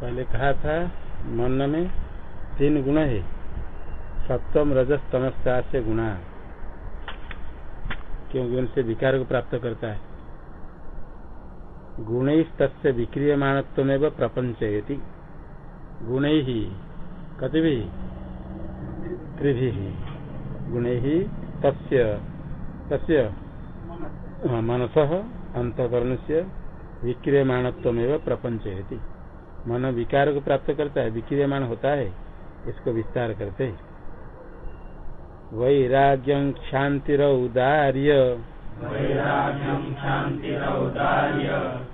पहले कहा था, मन में तीन गुण है। सप्तम रजस तमस्या से गुणा। क्योंकि उनसे विकार को प्राप्त करता है। गुण तस्य विक्रियमाणत्व प्रपंच गुण ही कति भी त्रिभी। गुण ही तस्य मनस अंतकरण से विक्रियमाणत्व प्रपंच मन विकार को प्राप्त करता है विक्रियमाण होता है इसको विस्तार करते है। वैराग्यं क्षान्तिरौदार्य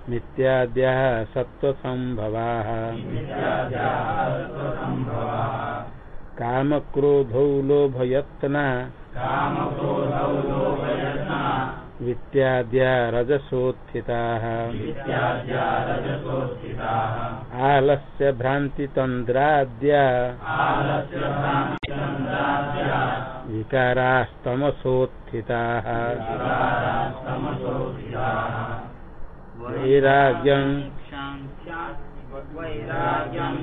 मिथ्याद्याः सत्त्वसम्भवाः। कामक्रोधौ लोभयत्ना। वित्याद्या रजसोत्थिताः आलस्य भ्रान्तितन्द्राद्या। विकारास्तमसोत्थिताः। वैराग्यं वैराग्यं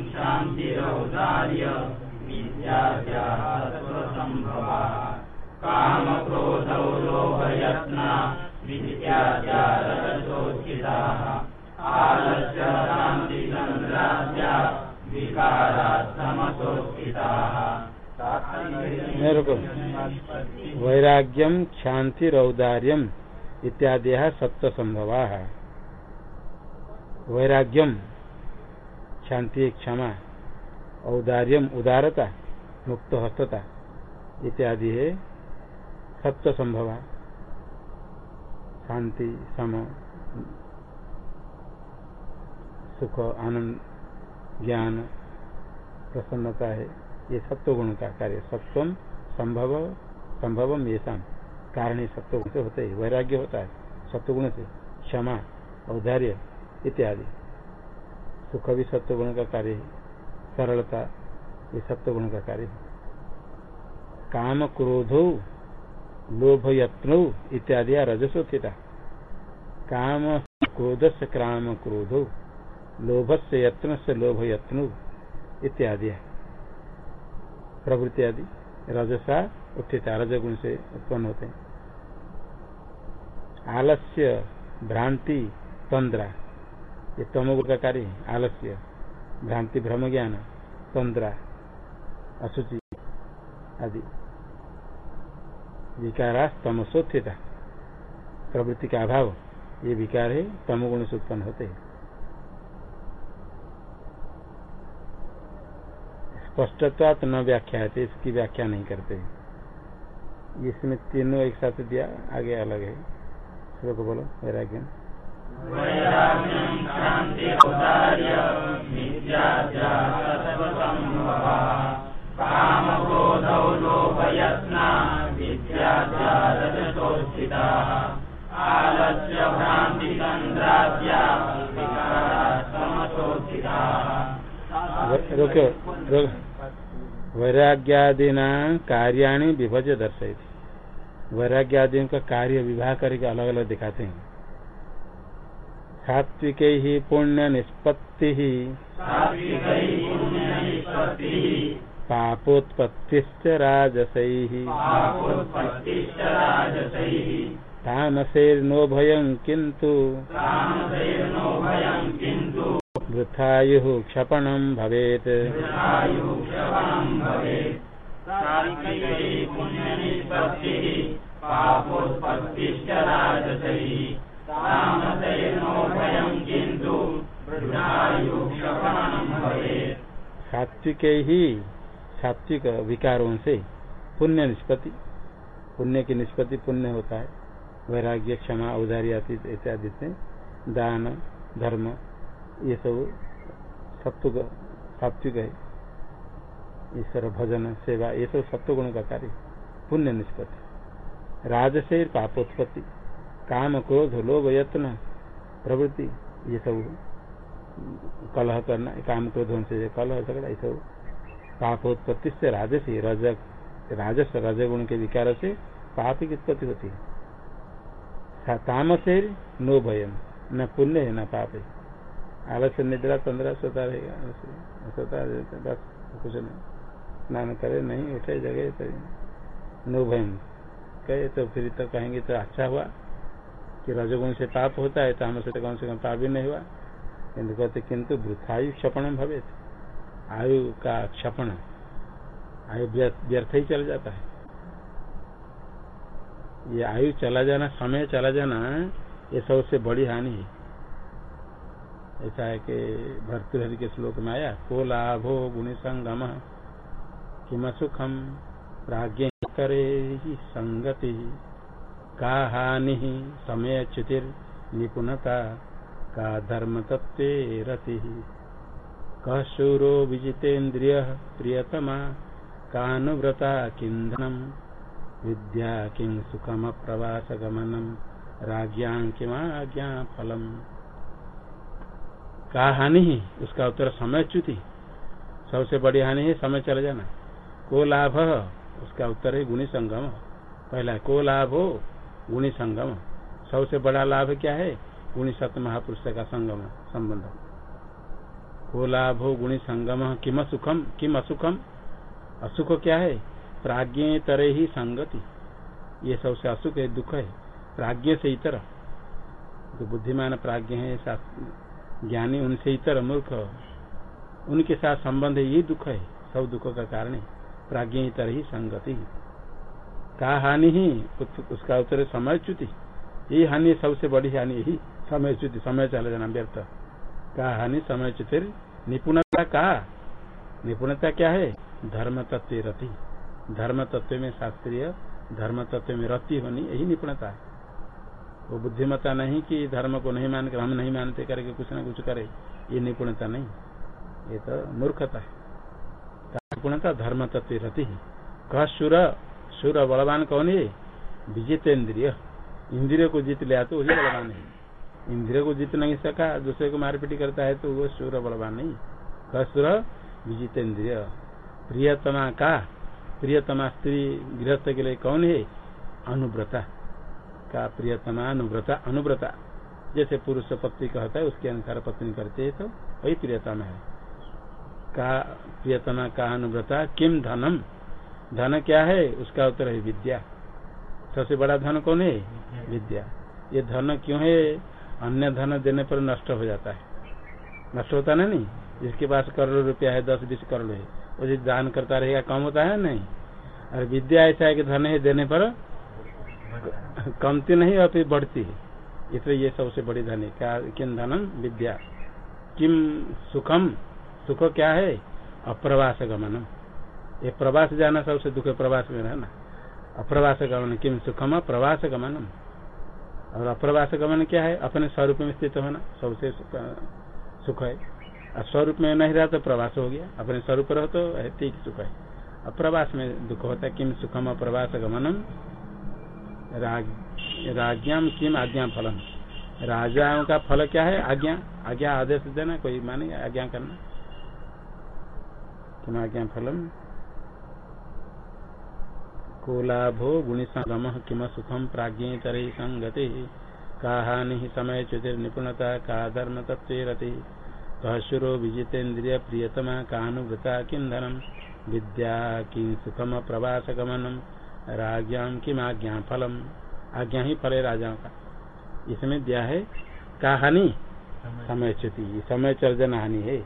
शान्तिरौदार्य कामक्रोधौ लोभयत्ना वैराग्यम रौदार्यम इत्यादि संभवा वैराग्यम शांति क्षमा औदार्यम उदारता मुक्त हस्तता इत्यादि है। सत्व संभवा शांति, सम, सुख, आनंद, ज्ञान, प्रसन्नता है। ये सत्व गुण का कार्य। सत्वम संभव, संभवम शाम कारण सत्व गुण से होते है। वैराग्य होता है सत्व गुण से। क्षमा, औदार्य इत्यादि। सुख भी सत्व गुण का कार्य है। सरलता ये सत्व गुण का कार्य है। काम क्रोधो लोभ यत्न इत्यादि रजसोचिता काम क्रोध से काम क्रोधो लोभ से यत्न से लोभ यत्न इत्यादि प्रवृत्ति आदि रजसा उत्थिता, रजगुण से उत्पन्न होते हैं। आलस्य, भ्रांति, तंद्रा, ये तमोगुण का कार्य आलस्य, भ्रांति भ्रम ज्ञान तंद्रा असुचि आदि। विकारा तमसोत्थिता प्रवृत्ति का अभाव, ये विकार है, तमोगुण से उत्पन्न होते हैं। स्पष्टत्वात न व्याख्या है इसकी व्याख्या नहीं करते। इसमें तीनों एक साथ दिया, आगे अलग है। श्लोक बोलो वैराग्य रोक्यो वैराग्यादीना कार्याणी विभज दर्शय वैराग्यादि का कार्य विवाह करके अलग अलग दिखाते हैं। सात्विक ही पुण्य निष्पत्ति ही पापोत्पत्तिश्च राजसैः। तामसैर्नो भयं किन्तु वृथायुः क्षपणं भवेत्। सात्विक ही सात्विक विकारों से पुण्य निष्पत्ति, पुण्य की निष्पत्ति पुण्य होता है। वैराग्य, क्षमा उदारी इत्यादि से दान, धर्म, ये सब सत्व सात्विक है। ईश्वर, भजन, सेवा, ये सब सत्व गुण का कार्य, पुण्य निष्पत्ति। राजशेर पापोत्पत्ति, काम, क्रोध, लोभ, यत्न, प्रवृत्ति, ये सब कलह करना, काम, क्रोध से कलह, झगड़ा, ये सब पापोत्पत्ति से राजस, रज राजस रजगुण के विकार से पाप की उत्पत्ति होती है। तामसेर नो भयम न पुण्य है, न पाप। है आलस्य, निद्रा, तंद्रा सोता रहेगा सोता बस, कुछ नहीं। स्नान करे, नहीं, उठे जगह नो भयम कहे तो फिर तो कहेंगे तो अच्छा हुआ कि रजगुण से पाप होता है तो तो कम से कम पाप भी नहीं हुआ। किन्तु कहते किंतु वृथायु क्षपण भवे आयु का क्षपण आयु व्यर्थ ही चल जाता है। ये आयु चला जाना, समय चला जाना, ये सबसे बड़ी हानि है। ऐसा है कि भर्तृहरि के श्लोक में आया, को लाभो गुण संगम, किम सुखम प्राज्ञ करे ही संगति, का हानि समय च्युतिर निपुणता, का धर्म तत्व रति कह शूरो विजितेन्द्रिय प्रियतमा, कानुव्रता किंधनम विद्या किं सुखम प्रवास गमनम राज्ञा किमाज्ञा फलम का हानि ही? उसका उत्तर समय च्युति। सबसे बड़ी हानि है समय चला जाना। को लाभ उसका उत्तर है गुणी संगम। पहला, को लाभ हो? गुणी संगम। सबसे बड़ा लाभ क्या है? गुणी सत्य महापुरुष का संगम, संबंध। को लाभ हो गुणी संगम, किम सुखम किम असुखम असुख क्या है? प्राज्ञ तरह ही संगति। ये सबसे असुख है, दुख है। प्राज्ञ से इतर। जो बुद्धिमान प्राज्ञ है ज्ञानी उनसे इतर मूर्ख। उनके साथ संबंध यही दुख है, सब दुखों का कारण है। प्राज्ञ इतर ही संगति। का हानि ही? उसका उत्तर समय च्युति। यही हानि सबसे बड़ी हानि यही। समय च्युति, समय चले जाना व्यर्थ। का हानि समय च्युति निपुणता का निपुणता क्या है? धर्म तत्व रति। धर्म तत्व में शास्त्रीय धर्म तत्व में रति होनी, यही निपुणता। है वो बुद्धिमता नहीं कि धर्म को नहीं मानकर हम नहीं मानते करके कुछ ना कुछ करे, ये निपुणता नहीं। ये तो मूर्खता है। निपुणता? धर्म तत्व रति। है कह सुर सुर बलवान कौन है? विजित इंद्रिय इंद्रिय को जीत लिया तो वही बलवान है। इंद्रिय को जीत नहीं सका, दूसरे को मारपीट करता है तो वो सुर बलवान नहीं। कह सुर विजित इंद्रिय प्रियतमा का? प्रियतमा स्त्री गृहस्थ के लिए कौन है? अनुव्रता। का प्रियतमा, अनुव्रता अनुव्रता। जैसे पुरुष पत्नी कहता है, उसके अनुसार पत्नी करते है तो वही प्रियतमा है। का प्रियतमा का अनुव्रता, किम धनम? धन क्या है? उसका उत्तर है विद्या। सबसे बड़ा धन कौन है? विद्या। ये धन क्यों है? अन्य धन देने पर नष्ट हो जाता है। नष्ट होता ना नहीं? जिसके पास करोड़ रुपया है, दस बीस करोड़ है, वो जो दान करता रहेगा, कम होता है नहीं? और विद्या ऐसा है कि धन है देने पर कमती नहीं और बढ़ती है। इसलिए ये सबसे बड़ी धन है। क्या, किन धनम? विद्या। किम सुखम? सुख क्या है? अप्रवास गमनम। ये प्रवास जाना सबसे दुख प्रवास में रहना। अप्रवास गमन, किम सुखम? प्रवास गमनम। और अप्रवास गमन क्या है? अपने स्वरूप में स्थित होना सबसे सुख है। और स्वरूप में नहीं रहा तो प्रवास हो गया। अपने स्वरूप रहो तो ठीक सुख है। अप्रवास में दुख होता है, किम सुखम अप्रवास गमनम राज्ञाम किम आज्ञा फलम? राजाओं का फल क्या है? आज्ञा आज्ञा आदेश देना, कोई माने आज्ञा करना? किम आज्ञा फलम? को लाभो गुणी संगम किम सुखम प्राज्ञ तरह संगति का हानि समय चुतिर निपुणता का धर्म तत्व रति कहशुरो विजितेन्द्रिय प्रियतमा कानुवृता किन्धनम विद्या कि सुखम प्रवास गमनम राज्ञाम किम आज्ञा फलम? आज्ञा ही फल है राजाओं का। इसमें दिया है का हानि समय। च्युति समय चर्जन हानि है।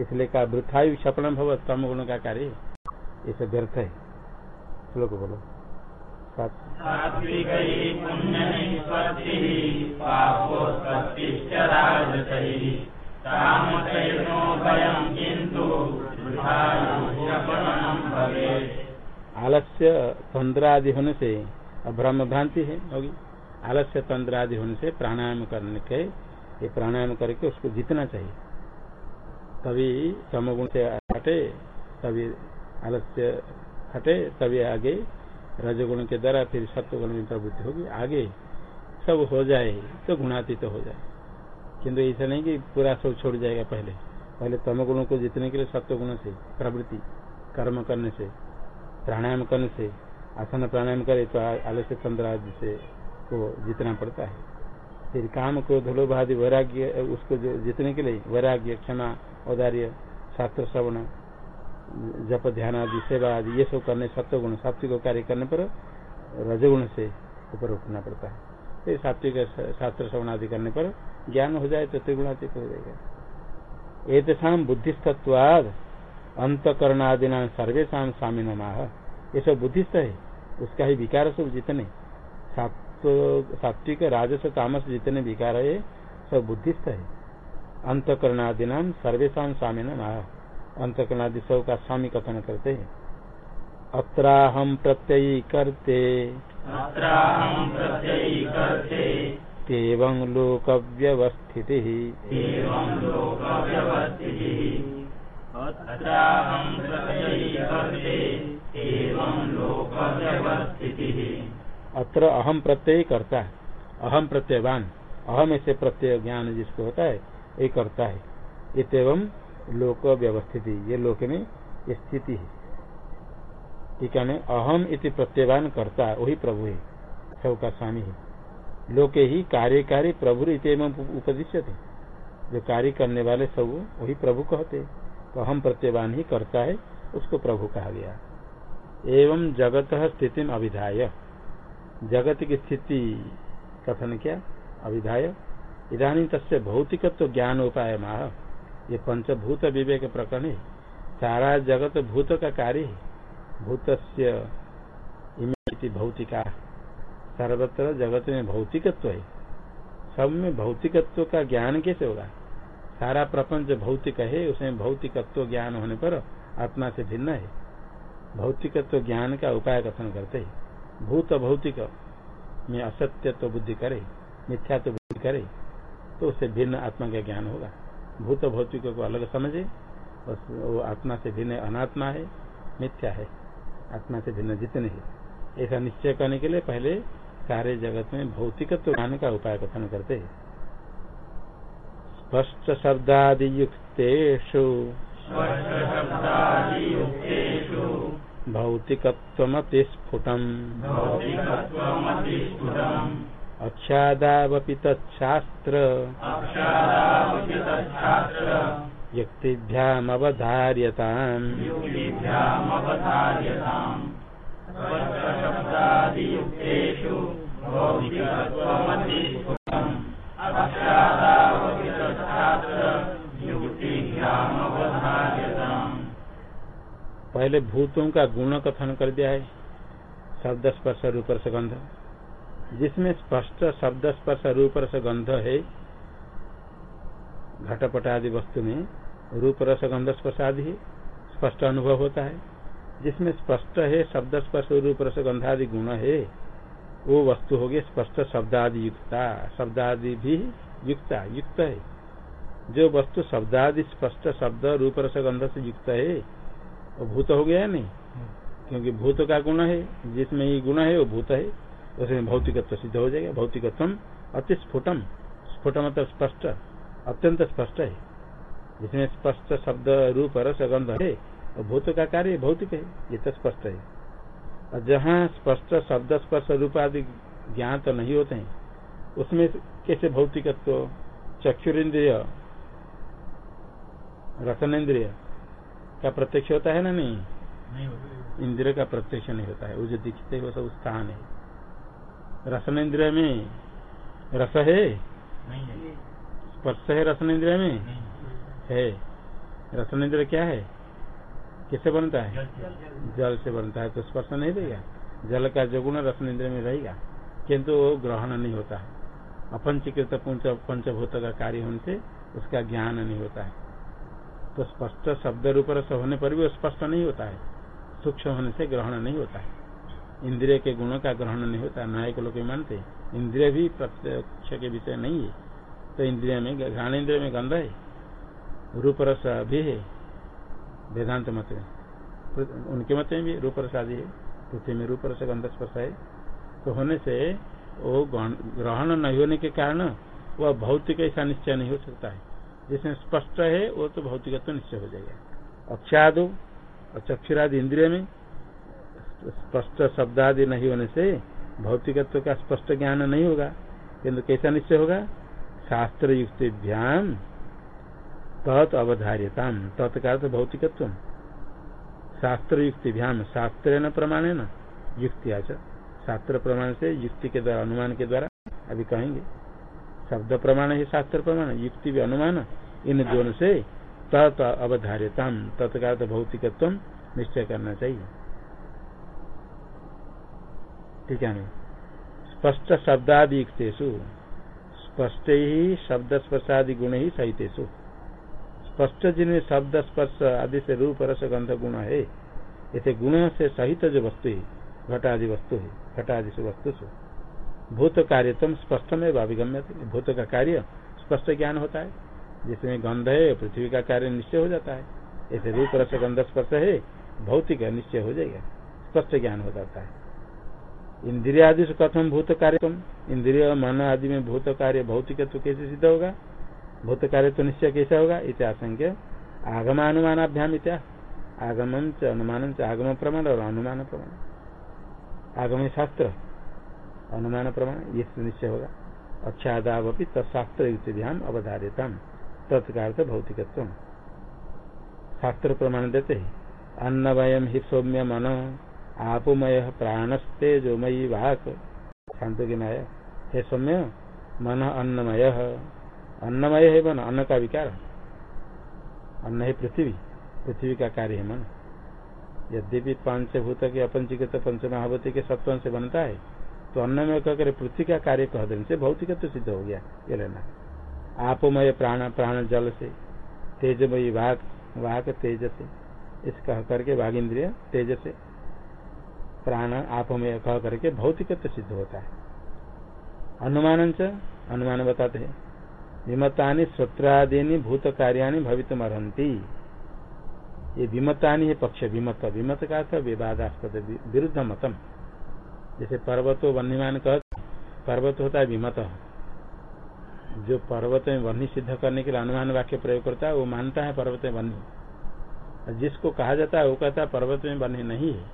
इसलिए का वृथायु क्षपण भव तम गुण का कार्य। इसे व्यर्थ है। श्लोक बोलो। आलस्य तंद्रादि होने से ब्रह्म भ्रांति है, होगी। आलस्य तंद्रादि होने से प्राणायाम करने के, ये प्राणायाम करके उसको जीतना चाहिए। तभी तमगुण से हटे, तभी आलस्य हटे, तभी आगे रजगुण के द्वारा फिर सत्वगुण में प्रवृत्ति होगी। आगे सब हो जाए तो गुणातीत तो हो जाए। किंतु ऐसा नहीं कि पूरा सब छोड़ जाएगा पहले। पहले तमगुणों को जीतने के लिए सत्वगुण से, प्रवृत्ति, कर्म करने से, प्राणायाम करने से, आसन प्राणायाम करे तो आलस्य तंत्र आदि से को जीतना पड़ता है। फिर काम को लोभ आदि वैराग्य, उसको जो जीतने के लिए वैराग्य, क्षमा, औदार्य, शास्त्र, श्रवण जप, ध्यान आदि, सेवा आदि, ये सब करने सत्य गुण सात्विक कार्य करने पर रजगुण से ऊपर उठना पड़ता है। फिर सात्विक शास्त्र श्रवण आदि करने पर ज्ञान हो जाए तो त्रिगुणातीत हो जाएगा। एतसा बुद्धिस्तत्वाद अंतकरणादिना सर्वेशा स्वामी नमाह ये सब बुद्धिस्त है, उसका ही विकार सब जितने। सात्विक, राजस, तामस जितने विकार है, सब बुद्धिस्त है। अंतकरणादिना सर्वेशा स्वामी नमाह अंतकरणादि सब का स्वामी कथन करते हैं। अत्राहम प्रत्ययी करते। एवं लोक व्यवस्थिति अत्र अहम प्रत्यय करता है। अहम प्रत्ययवान। अहम ऐसे प्रत्यय ज्ञान जिसको होता है ये करता है। इतम लोक व्यवस्थिति ये लोक में स्थिति है। ठीक है अहम इति प्रत्ययवान करता, वही प्रभु है, सब का स्वामी है। लोके ही कार्यकारी प्रभु उपदिश्य थे जो कार्य करने वाले सब, वही प्रभु कहते तो हम प्रत्ययवान ही करता है, उसको प्रभु कहा गया। एवं जगत स्थिति अभिधाय जगत की स्थिति, कथन क्या? अभिधाय इधानी तस्य भौतिकत्व ज्ञान उपाय माह ये पंचभूत विवेक प्रकरण है। सारा जगत भूत का कार्य है भूत भौतिका। सर्वत्र जगत में भौतिकत्व है। सब में भौतिकत्व का ज्ञान कैसे होगा? सारा प्रपंच भौतिक है, उसमें भौतिकत्व ज्ञान होने पर आत्मा से भिन्न है। भौतिकत्व ज्ञान का उपाय कथन करते है। भूत भौतिक में असत्य तो बुद्धि करे मिथ्या तो बुद्धि करे तो उससे भिन्न आत्मा का ज्ञान होगा। भूत भौतिक को अलग समझे, बस वो आत्मा से भिन्न अनात्मा है, मिथ्या है। आत्मा से भिन्न जितने है। ऐसा निश्चय करने के लिए पहले सारे जगत में भौतिकत्व ज्ञान का उपाय कथन करते है। स्पष्ट शब्दादि युक्तेषु भौतिकत्वमति स्फुटम् अक्षादावपि तच्छास्त्र। युक्तिभ्यामवधार्यताम्। पहले भूतों का गुण कथन कर दिया है। शब्द स्पर्श रूप गंध जिसमें स्पष्ट शब्द स्पर्श रूप रस गंध है घटपट आदि वस्तु में रूप रस गंध स्पर्श आदि है स्पष्ट अनुभव होता है। जिसमें स्पष्ट है शब्द स्पर्श रूप रस गंधादि गुण है वो वस्तु हो गई स्पष्ट शब्दादि युक्ता शब्दादि भी युक्ता युक्त है। जो वस्तु शब्दादि स्पष्ट शब्द रूप रस गंध से युक्त है वो भूत हो गया नहीं? क्योंकि भूत का गुण है जिसमें ये गुण है वो भूत है। उसमें भौतिकत्व सिद्ध हो जाएगा। भौतिकत्व अति स्फुटम स्फुट मतलब स्पष्ट अत्यंत स्पष्ट है। जिसमें स्पष्ट शब्द रूप रस गंध है और भूत का कार्य भौतिक है ये तो स्पष्ट है। और जहाँ स्पष्ट शब्द स्पर्श रूप आदि ज्ञान तो नहीं होते हैं उसमें कैसे भौतिकत्व? चक्षुरेन्द्रिय रसनेन्द्रिय का प्रत्यक्ष होता है ना नहीं, नहीं इंद्रिय का प्रत्यक्ष नहीं होता है। वो जो दिखते वो सब स्थान है। रसनेन्द्रिय में रस है? स्पर्श है रसनेन्द्रिय में? है। रसनेन्द्रिय क्या है? किससे बनता है? जल से। बनता है तो स्पर्श नहीं देगा जल का जो गुण रसनेन्द्र में रहेगा। किंतु वो ग्रहण नहीं होता। है अपंचीकृत पंचभूत का कार्य होने से उसका ज्ञान नहीं होता है। तो स्पष्ट शब्द रूप रस होने पर भी स्पष्ट नहीं होता है। सूक्ष्म होने से ग्रहण नहीं होता है। इंद्रिय के गुणों का ग्रहण नहीं होता नायक लोग मानते इंद्रिय भी प्रत्यक्ष के विषय नहीं है। तो इंद्रिय में, घ्राण इंद्रिय में गंध है रूप रस भी है, वेदांत मत में उनके मत में भी रूप रस आदि है। पृथ्वी में रूप रस गंध स्पर्श है। तो होने से वो ग्रहण नहीं होने के कारण वह भौतिक ऐसा निश्चय नहीं हो सकता है। जिसमें स्पष्ट है, वो तो भौतिक तो निश्चय हो जाएगा। अक्षादो और चक्षुरादि इंद्रिय में स्पष्ट शब्द आदि नहीं होने से भौतिकत्व का स्पष्ट ज्ञान नहीं होगा। किन्तु कैसा निश्चय होगा? शास्त्र युक्तिभ्याम तत् अवधार्यता तत्काल तो भौतिकत्व शास्त्र युक्ति युक्तिभ्याम शास्त्र न प्रमाण न युक्ति आच शास्त्र प्रमाण से युक्ति के द्वारा, अनुमान के द्वारा अभी कहेंगे। शब्द प्रमाण है शास्त्र प्रमाण, युक्ति भी अनुमान। इन दोनों से तत् अवधार्यता तत्काल तो भौतिकत्व निश्चय करना चाहिए। ठीक है स्पष्ट शब्दादि युक्तेशु स्पष्ट ही शब्द स्पर्शादि गुण ही सहितेशु स्पष्ट जिनमें शब्द स्पर्श आदि से रूप, रस, गंध, गुण है ऐसे गुण से सहित जो वस्तु है, घटादि वस्तु है, घटादि से वस्तु से। भूत कार्य तुम स्पष्ट में अभिगम्य भूत का कार्य स्पष्ट ज्ञान होता है, जिसमें गंध है, पृथ्वी का कार्य निश्चय हो जाता है। ऐसे रूप, रस, गंध, स्पर्श है, भौतिक निश्चय हो जाएगा, स्पष्ट ज्ञान हो जाता है। इंद्रिया आदि से कथम भूत कार्य इंद्रिय मन आदि में भूत कार्य भौतिक तो कैसे सिद्ध होगा? भूत कार्य तो निश्चय कैसे होगा? इतिहासंख्य आगमानुमानाभ्याम इत्या आगमन च अनुमान च आगम प्रमाण और अनुमान प्रमाण। आगम शास्त्र। अनुमान प्रमाण, ये निश्चय होगा। अक्षादावपी तत्शास्त्र युक्त ध्यान अवधारिता तत्कार भौतिकत्व शास्त्र प्रमाण देते है। अन्नवयम हि सौम्य मन आपुमय प्राणस्तेजोमयी वाक। शांतो की माया हे सौम्य, मन अन्नमय। अन्नमय है मन, अन्न का विकार। अन्न है पृथ्वी। पृथ्वी का कार्य है मन। यद्यपि पंचभूत के अपंचीकृत पंच महाभूति के सत्व से बनता है तो अन्न में कहकर पृथ्वी का कार्य कह देने से भौतिक तो सिद्ध हो गया। ये लेना आपमय प्राण प्राण जल से। तेजमयी वाक वाक तेज से इस कह करके वाघ इंद्रिय तेज से प्राण आप में कह करके भौतिक सिद्ध होता है। अनुमान अनुमान बताते हैं। विमतानी स्वत्रादीनी भूत कार्याणी भवित अर्ती ये विमतानी है, पक्ष विमत विमत का अर्थ विवादास्पद विरुद्ध मतम। जैसे पर्वतो वन्यमान कह, पर्वत होता है विमत जो पर्वत में वन्य सिद्ध करने के लिए अनुमान वाक्य प्रयोग करता है, वो मानता है पर्वत में वन्य जिसको कहा जाता है, वो कहता है पर्वत में वन्य नहीं है।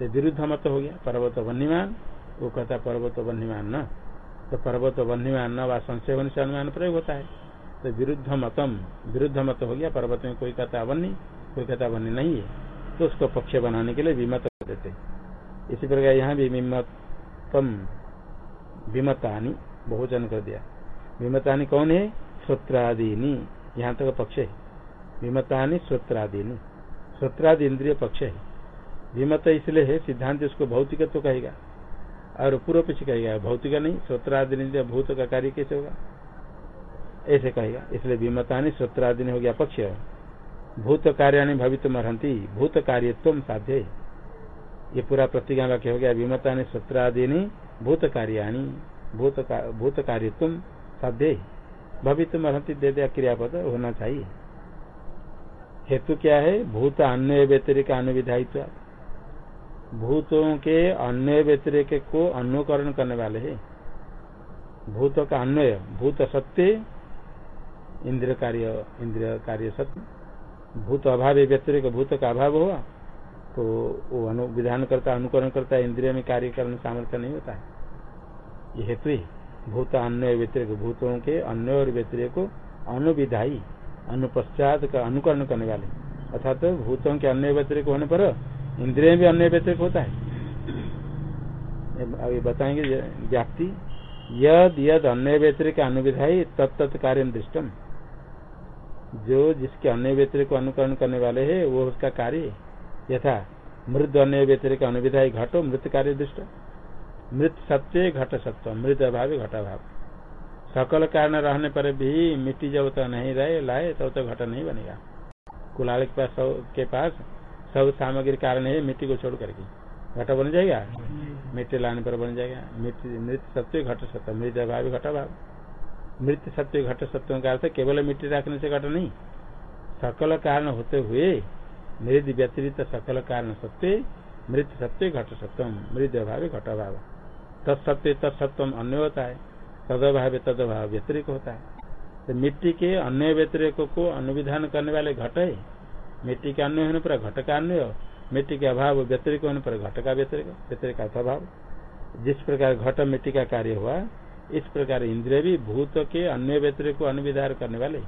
तो विरुद्ध मत हो गया। पर्वत वन्यमान, वो कहता पर्वत वन्यमान न। तो पर्वत वन्यमान न व संशय होने से अनुमान प्रयोग होता है। तो विरुद्ध मतम, विरुद्ध मत हो गया, पर्वत में कोई कहता वन्य, कोई कहता वन्य नहीं है। तो उसको पक्ष बनाने के लिए विमत कर देते। इसी प्रकार यहाँ भी विमतम, विमतानी, बहुजन कर दिया। विमतानी कौन है? श्रोत्रादीनी। यहाँ तक पक्ष है। विमतानी श्रोत्रादीनी। श्रोत्रादि इंद्रिय पक्ष है। विमत इसलिए है सिद्धांत उसको भौतिक तो कहेगा। और पूर्व पीछे कहेगा भौतिक नहीं श्रोत्रादि भूत का कार्य कैसे होगा? ऐसे कहेगा इसलिए विमतानी श्रोत्रादि हो गया पक्ष भूत कार्याणी भवित मरहंती भूत कार्यत्व साध्य। ये पूरा प्रतिज्ञा वाक्य हो गया विमता ने सत्रादीनी भूत कार्याणी भूत का, भूत कार्यत्व साध्य। भवित मरहंती दे दिया क्रियापद होना चाहिए। हेतु क्या है? भूत अन्य व्यतिरिक अनुविधायित्व। भूतों के अन्वय व्यतिरिक को अनुकरण करने वाले है। भूत का अन्वय, भूत सत्य, इंद्रिय कार्य इंद्रिय कार्य सत्य। भूत अभाव व्यतिरिक, भूत का अभाव हुआ तो वो अनुविधान करता, अनुकरण करता है इंद्रिय में कार्य करने सामर्थ्य नहीं होता है। ये हेतु ही। भूत अन्य व्यतिरिक, भूतों के अन्य और व्यतिरिक को अनुविधाई अनुपश्चात का अनुकरण करने वाले। अर्थात तो भूतों के अन्य व्यतिरिक होने पर इंद्रिय भी अन्य व्यतिरिक होता है। अभी बताएँगे व्याप्ति। यद यद अन्य व्यतिरिक अनुविधाई तत्त कार्य दृष्टम जो जिसके अन्य व्यतिरिक को अनुकरण करने वाले है, वो उसका कार्य यथा, मृद अन्य व्यतिरिक अनुविधाई घटो, मृत कार्य दृष्ट। मृत सत्य, घट सत्य मृत अभाव, घट अभाव। सकल कारण रहने पर भी मिट्टी जब तक नहीं रहे, लाए, तब तक घट नहीं बनेगा। कुलाल के पास के पास सब सामग्री कारण है, मिट्टी को छोड़ करके। घट बन जाएगा? मिट्टी लाने पर बन जाएगा। मिट्टी, मृत सत्य घट सत्य। मृत अभाव घट अभाव मृत सत्य घट सत्यों का अर्थ केवल मिट्टी रखने से घट नहीं। सकल कारण होते हुए मृद व्यतिरिक्त सकल कारण सत्य, मृत सत्य घट सत्यम। मृद अभाव घट अभाव तत्सत्य तत्सत्वम अन्य होता है। तदभाव तदभाव व्यतिरिक होता है। तो मिट्टी के अन्य व्यतिरिक को अनुविधान करने वाले घट है। मिट्टी का अन्वय होने पर घट का अन्य मिट्टी के अभाव, व्यतिरिक होने पर घट का व्यतिरिक व्यतिरिक अभाव जिस प्रकार घट मिट्टी का कार्य हुआ, इस प्रकार इंद्रिय भी भूत के अन्य व्यतिरिक को अनुविधार करने वाले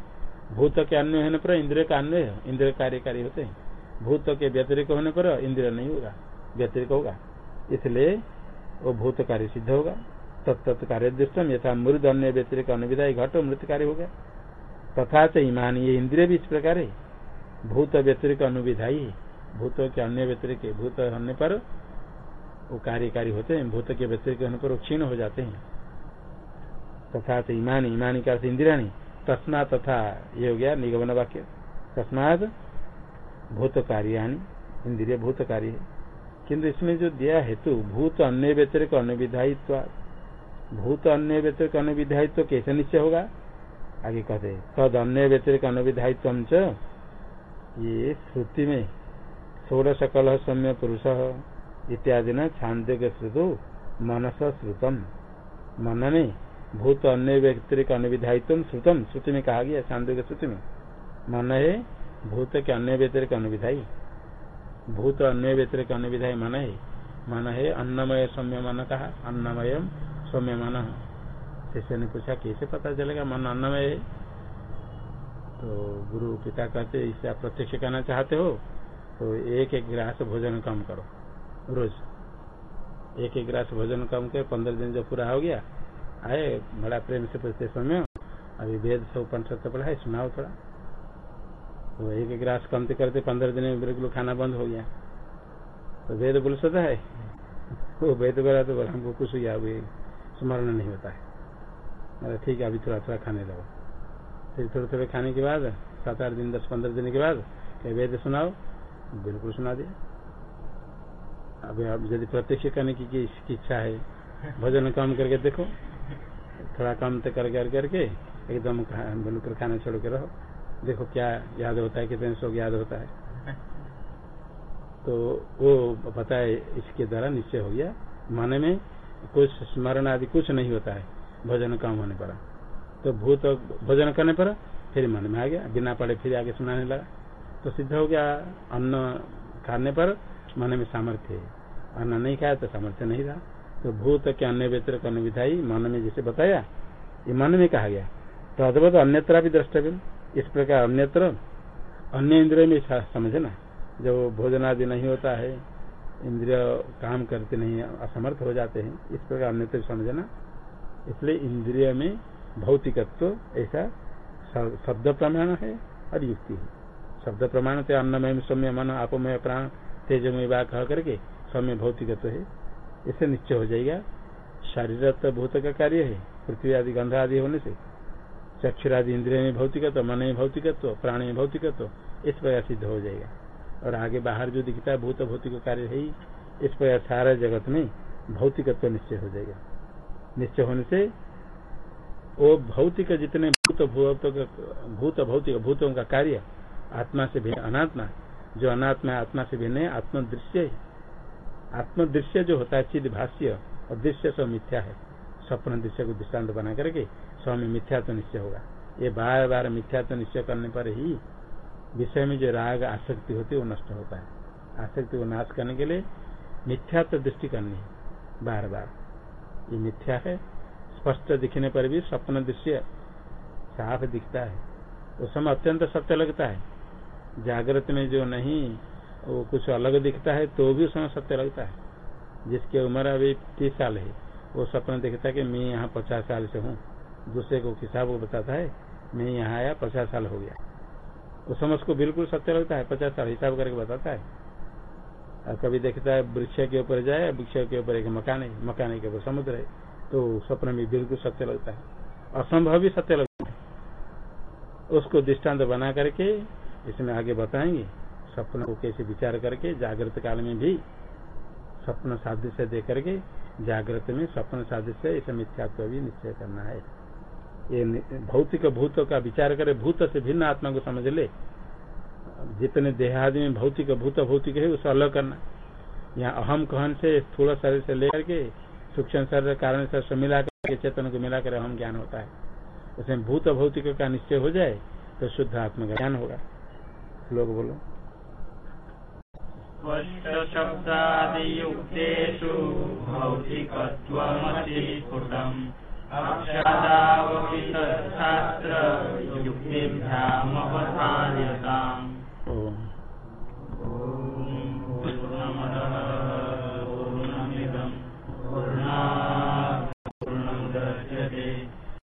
भूत के अन्य होने पर इंद्रिय का अन्य इंद्रिय कार्यकारी होते हैं। भूत के व्यतिरिक होने पर इंद्रिय नहीं होगा, व्यतिरिक होगा। इसलिए वो भूत कार्य सिद्ध होगा। तत्त कार्य दृष्टम, यथा मृद अन्य व्यतिरिक अनुविधा घट मृत कार्य हो गया। तथा से ईमान ये इंद्रिय भी इस प्रकार है। भूत व्यतिरिक अनुविधाई भूत के अन्य व्यतिरिक, भूत होने पर वो कार्यकारी होते हैं, भूत के व्यतिरिक होने पर क्षीण हो जाते हैं। तथा से ईमान ईमानी का इंदिरा नहीं तस्मा तथा ये हो गया निगमन वाक्य। तस्मात भूत कार्याणी, इंद्रिय भूत कार्य। किन्तु इसमें जो दिया हेतु, भूत अन्य व्यतिरिक अनुविधायित्व, भूत अन्य व्यतिरिक अनुविधायित्व कैसे निश्चय होगा? आगे कहते तद अन्य व्यतिरिक अनुविधायित्व ये श्रुति में षोड़श कल सम्य पुरुष इत्यादि न छांदे श्रुतु मनस श्रुतम। मन में भूत अन्य व्यतिरिक अनुविधायित्व श्रुतम। श्रुति में कहा गया छांदे श्रुति में। मन है भूत के अन्य व्यतिरिक अनुविधाई भूत अन्य व्यतिरिक अनुविधाई मन है मन है अन्नमय सौम्य मन कहा अन्नमय सौम्य मन। शिष्य ने पूछा, कैसे पता चलेगा मन अन्नमय है? तो गुरु पिता कहते इसे आप प्रत्यक्ष करना चाहते हो तो एक एक ग्रास भोजन कम करो। रोज। एक एक ग्रास भोजन कम कर पंद्रह दिन जो पूरा हो गया, आए, बड़ा प्रेम से पूछते समय अभी वेद से उपनिषद पढ़ा है, सुनाओ थोड़ा। तो एक एक ग्रास कम करते, पंद्रह दिन में बिल्कुल खाना बंद हो गया। तो वेद बोल सकता है। वो वेद बोला तो हमको कुछ हुआ स्मरण नहीं होता है। ठीक है, अभी थोड़ा थोड़ा खाने लगा। फिर थोड़े थोड़े खाने के बाद, सात आठ दिन, दस पंद्रह दिन के बाद वेद सुनाओ, बिल्कुल सुना दिया। अभी आप यदि प्रत्यक्ष करने की इच्छा है, भजन कम करके देखो, थोड़ा कम तो कर कर, करके एकदम बिल्कुल खाना छोड़ के रहो। देखो क्या याद होता है, कितने शोक याद होता है। तो वो पता है इसके द्वारा निश्चय हो गया। मन में कुछ स्मरण आदि कुछ नहीं होता है, भजन कम होने पर। तो भूत भोजन करने पर फिर मन में आ गया, बिना पड़े फिर आगे सुनाने लगा। तो सिद्ध हो गया, अन्न खाने पर मन में सामर्थ्य अन्न नहीं खाया तो सामर्थ्य नहीं रहा। तो भूत के अन्य व्यतर करने विधाई मन में जैसे बताया, ये मन में कहा गया। तो अद्भुत अन्यत्र भी द्रष्टव्य इस प्रकार अन्यत्र, अन्य इंद्रियों में समझना। जब भोजन आदि नहीं होता है, इंद्रिय काम करते नहीं, असमर्थ हो जाते हैं, इस प्रकार अन्यत्र समझना। इसलिए इंद्रिय में भौतिकत्व, ऐसा शब्द प्रमाण है और युक्ति है। शब्द प्रमाण से अन्नमय सौम्य मन आपमय, प्राण, तेजमय वा कह करके सौम्य भौतिकत्व है। इससे निश्चय हो जाएगा शारीर भूत का कार्य है, पृथ्वी आदि, गंध आदि होने से। चक्षुरादि इंद्रिय में भौतिकत्व, मन में भौतिकत्व, प्राण में भौतिकत्व, इस प्रकार सिद्ध हो जाएगा। और आगे बाहर जो दिखता है, भूत भौतिक कार्य है, इस प्रकार सारा जगत में भौतिकत्व निश्चय हो जाएगा। निश्चय होने से वो भौतिक जितने भूत भूत भूत भौतिक भूतों का कार्य, आत्मा से भिन्न अनात्मा जो अनात्मा आत्मा से भिन्न है आत्मदृश्य आत्मदृश्य जो होता है, चिद भाष्य, और दृश्य सब मिथ्या है। स्वप्न दृश्य को दृष्टांत बना करके स्वामी मिथ्या तो निश्चय होगा। ये बार बार मिथ्या तो निश्चय करने पर ही विषय में जो राग आसक्ति होती है, वो नष्ट होता है। आसक्ति को नाश करने के लिए मिथ्या तो दृष्टि करनी है, बार बार। ये मिथ्या है स्पष्ट दिखने पर भी स्वप्न दृश्य साफ़ दिखता है। उस समय अत्यंत सत्य लगता है। जागृत में जो नहीं, वो कुछ अलग दिखता है तो भी उस समय सत्य लगता है। जिसकी उम्र अभी तीस साल है, वो सपना देखता है कि मैं यहाँ पचास साल से हूँ। दूसरे को किताब को बताता है, मैं यहाँ आया, पचास साल हो गया। उस समय उसको बिल्कुल सत्य लगता है, पचास साल हिसाब करके बताता है। और कभी देखता है वृक्ष के ऊपर जाए, वृक्ष के ऊपर एक मकान है, मकान के ऊपर समुद्र है। तो स्वप्न में बिल्कुल सत्य लगता है। असंभव भी सत्य लगता है। उसको दृष्टांत बना करके इसमें आगे बताएँगे। स्वप्न को कैसे विचार करके, जागृत काल में भी स्वप्न सादृश्य दे करके, जागृत में स्वप्न सादृश्य, इसे मिथ्यात्व भी निश्चय करना है। ये भौतिक भूत का विचार करे, भूत से भिन्न आत्मा को समझ ले। जितने देहादि में भौतिक भूत, भौतिक है, उसे अलग करना। यहाँ अहम कहन से थोड़ा शरीर से लेकर के सूक्ष्म शरीर कारण से मिला करके चेतन को मिलाकर अहम ज्ञान होता है। उसमें भूत भौतिक का निश्चय हो जाए तो शुद्ध आत्मा का ज्ञान होगा। लोग बोलो। युक्तिभ्यामवधार्यते